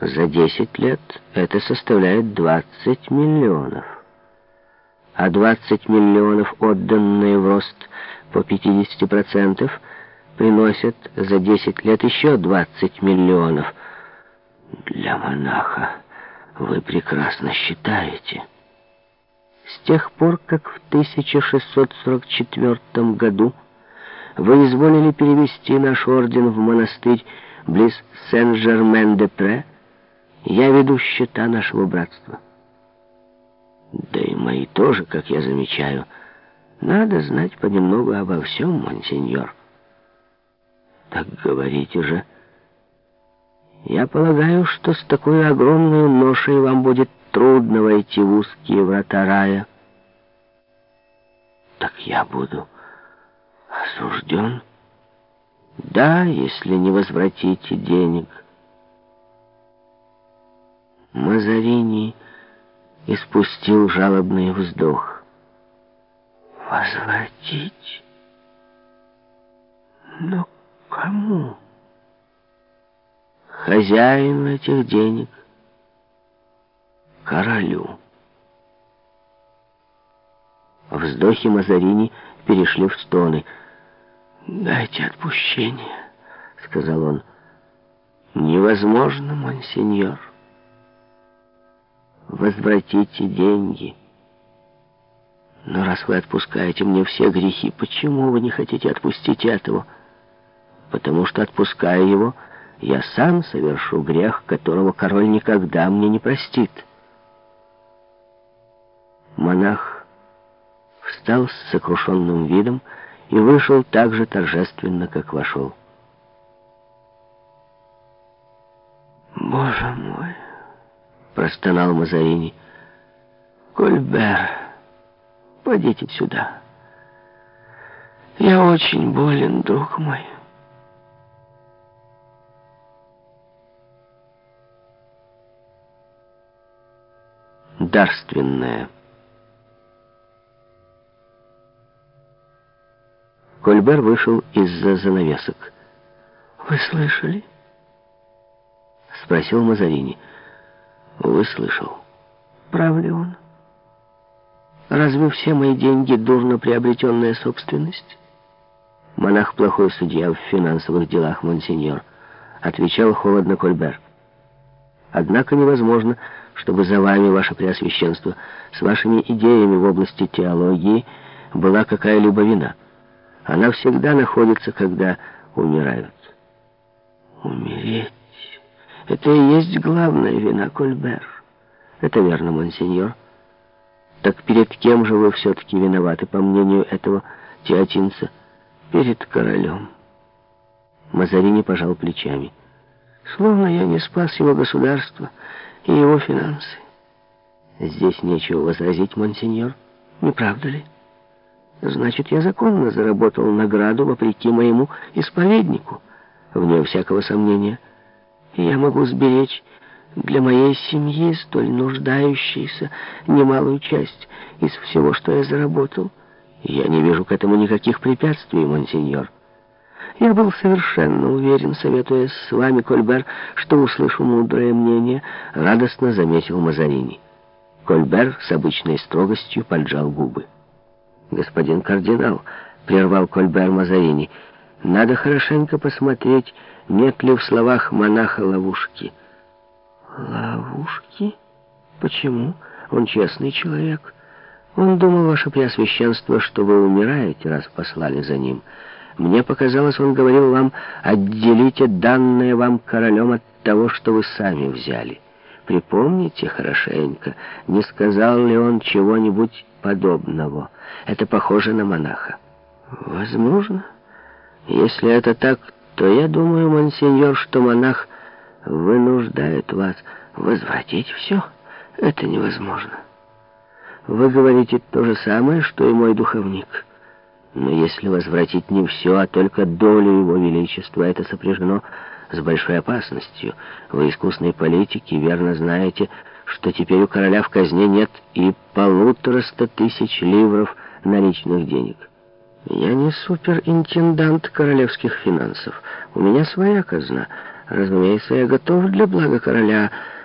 За 10 лет это составляет 20 миллионов. А 20 миллионов, отданные в рост по 50%, приносят за 10 лет еще 20 миллионов. Для монаха вы прекрасно считаете. С тех пор, как в 1644 году вы изволили перевести наш орден в монастырь близ Сен-Жермен-де-Пре, я веду счета нашего братства. Да и мои тоже, как я замечаю. Надо знать понемногу обо всем, монсеньор. Так говорите же. Я полагаю, что с такой огромной ношей вам будет трудно войти в узкие врата рая. Так я буду осужден? Да, если не возвратите денег. Мазарини испустил жалобный вздох. Возвратить? Но кому? Хозяину этих денег. Королю. Вздохи Мазарини перешли в стоны — «Дайте отпущение», — сказал он. «Невозможно, монсеньор. Возвратите деньги. Но раз вы отпускаете мне все грехи, почему вы не хотите отпустить этого? Потому что, отпуская его, я сам совершу грех, которого король никогда мне не простит». Монах встал с сокрушенным видом, и вышел так же торжественно, как вошел. «Боже мой!» — простонал Мазарини. «Кольбер, подите сюда. Я очень болен, друг мой». Дарственное. Кольбер вышел из-за занавесок. «Вы слышали?» — спросил Мазарини. «Выслышал. Прав ли он? Разве все мои деньги дурно приобретенная собственность?» «Монах плохой судья в финансовых делах, монсеньор», — отвечал холодно Кольбер. «Однако невозможно, чтобы за вами, ваше Преосвященство, с вашими идеями в области теологии была какая-либо вина». Она всегда находится, когда умирают. Умереть — это и есть главная вина, Кольбер. Это верно, монсеньор. Так перед кем же вы все-таки виноваты, по мнению этого теотинца? Перед королем. Мазарини пожал плечами. Словно я не спас его государство и его финансы. Здесь нечего возразить, монсеньор, не правда ли? Значит, я законно заработал награду вопреки моему исповеднику. Вне всякого сомнения. Я могу сберечь для моей семьи, столь нуждающейся, немалую часть из всего, что я заработал. Я не вижу к этому никаких препятствий, монсеньор. Я был совершенно уверен, советуясь с вами, Кольбер, что услышу мудрое мнение, радостно заметил Мазарини. Кольбер с обычной строгостью поджал губы. «Господин кардинал», — прервал Кольбер Мазарини, — «надо хорошенько посмотреть, нет ли в словах монаха ловушки». «Ловушки? Почему? Он честный человек. Он думал, ваше преосвященство, что вы умираете, раз послали за ним. Мне показалось, он говорил вам, отделите данное вам королем от того, что вы сами взяли». Припомните хорошенько, не сказал ли он чего-нибудь подобного. Это похоже на монаха. Возможно. Если это так, то я думаю, монсеньор, что монах вынуждает вас возвратить все. Это невозможно. Вы говорите то же самое, что и мой духовник. Но если возвратить не все, а только долю его величества, это сопряжено с большой опасностью. Вы искусной политики, верно знаете, что теперь у короля в казне нет и полутораста тысяч ливров наличных денег. Я не суперинтендант королевских финансов. У меня своя казна, Разумеется, я готов для блага короля